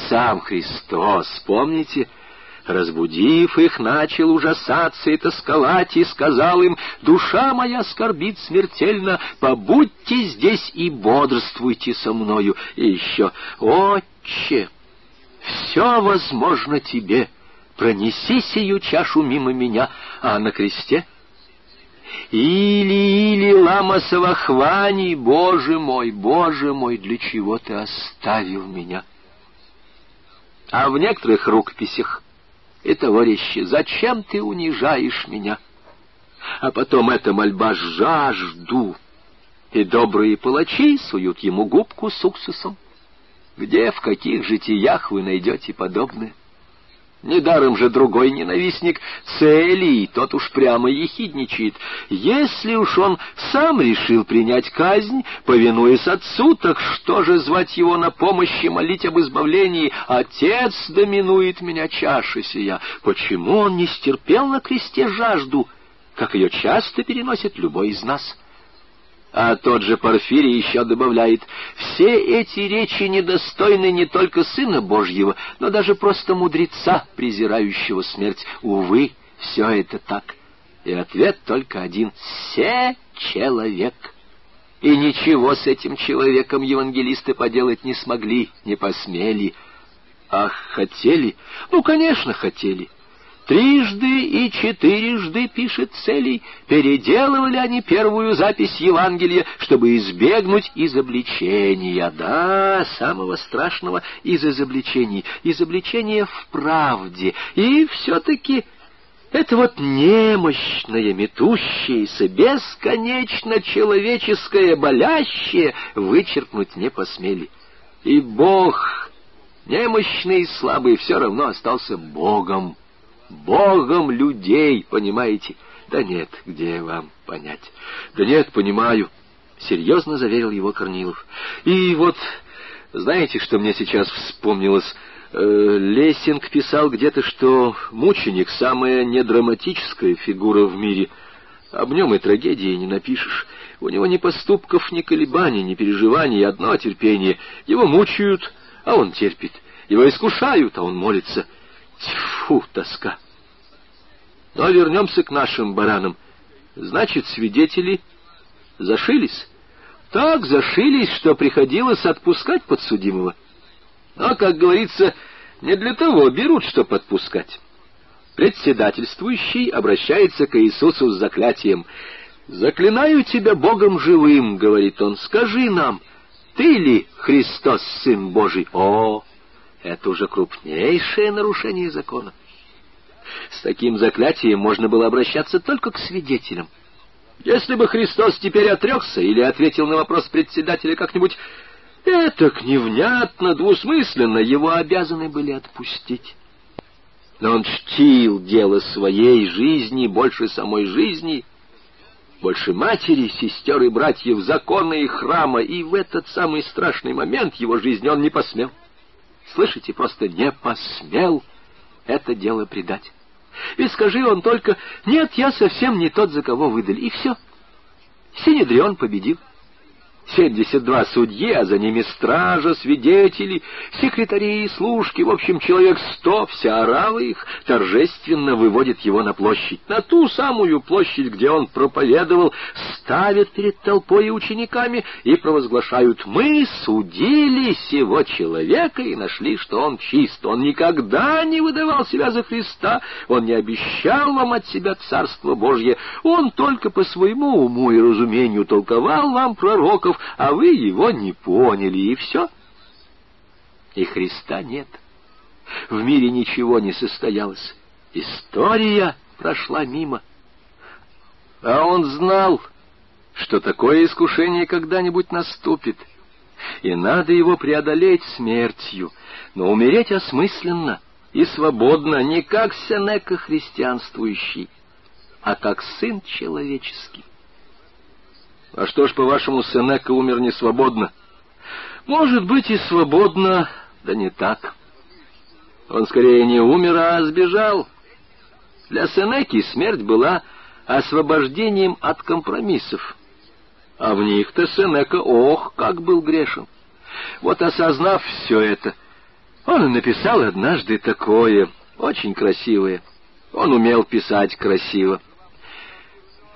сам Христос, помните, разбудив их, начал ужасаться и тосковать, и сказал им, «Душа моя скорбит смертельно, побудьте здесь и бодрствуйте со мною». И еще, «Отче, все возможно тебе, пронеси сию чашу мимо меня, а на кресте...» Или, или, лама Савахвани, Боже мой, Боже мой, для чего ты оставил меня? А в некоторых рукописях и товарищи, зачем ты унижаешь меня? А потом эта мольба «жажду», и добрые палачи суют ему губку с уксусом. Где, в каких житиях вы найдете подобное? Недаром же другой ненавистник Целий, тот уж прямо ехидничает. Если уж он сам решил принять казнь, повинуясь отцу, так что же звать его на помощь и молить об избавлении? Отец доминует меня чаша сия. Почему он не стерпел на кресте жажду, как ее часто переносит любой из нас?» А тот же Порфирий еще добавляет, «Все эти речи недостойны не только Сына Божьего, но даже просто мудреца, презирающего смерть. Увы, все это так». И ответ только один — «Се человек». И ничего с этим человеком евангелисты поделать не смогли, не посмели. Ах, хотели? Ну, конечно, хотели. Трижды и четырежды, пишет Целий, переделывали они первую запись Евангелия, чтобы избегнуть изобличения. Да, самого страшного из изобличений. Изобличения в правде. И все-таки... Это вот немощное, метущееся, бесконечно человеческое, болящее вычеркнуть не посмели. И Бог, немощный и слабый, все равно остался Богом. Богом людей, понимаете? Да нет, где вам понять? Да нет, понимаю, серьезно заверил его Корнилов. И вот, знаете, что мне сейчас вспомнилось? Э, Лессинг писал где-то, что мученик — самая недраматическая фигура в мире. Об нем и трагедии не напишешь. У него ни поступков, ни колебаний, ни переживаний, одно терпение. Его мучают, а он терпит. Его искушают, а он молится. Тьфу, тоска. Но вернемся к нашим баранам. Значит, свидетели зашились. Так зашились, что приходилось отпускать подсудимого. Но, как говорится, не для того берут, чтоб отпускать. Председательствующий обращается к Иисусу с заклятием. «Заклинаю тебя Богом живым», — говорит он, — «скажи нам, ты ли Христос, Сын Божий?» О, это уже крупнейшее нарушение закона. С таким заклятием можно было обращаться только к свидетелям. Если бы Христос теперь отрекся или ответил на вопрос председателя как-нибудь «этак невнятно, двусмысленно», его обязаны были отпустить. Но он чтил дело своей жизни больше самой жизни, больше матери, сестер и братьев, закона и храма, и в этот самый страшный момент его жизни он не посмел. Слышите, просто не посмел это дело предать. Ведь скажи он только, нет, я совсем не тот, за кого выдали, и все. Синедрион победил. Семьдесят два судьи, а за ними стража, свидетели, секретари и служки, в общем, человек сто, вся орава их торжественно выводит его на площадь, на ту самую площадь, где он проповедовал, ставят перед толпой и учениками и провозглашают «Мы судили сего человека и нашли, что он чист, он никогда не выдавал себя за Христа, он не обещал вам от себя Царство Божье, он только по своему уму и разумению толковал вам пророков, а вы его не поняли, и все. И Христа нет. В мире ничего не состоялось. История прошла мимо. А он знал, что такое искушение когда-нибудь наступит, и надо его преодолеть смертью, но умереть осмысленно и свободно, не как Сенека христианствующий, а как сын человеческий. А что ж, по-вашему, Сенека умер не свободно? Может быть, и свободно, да не так. Он скорее не умер, а сбежал. Для Сенеки смерть была освобождением от компромиссов. А в них-то Сенека, ох, как был грешен. Вот осознав все это, Он написал однажды такое, очень красивое. Он умел писать красиво.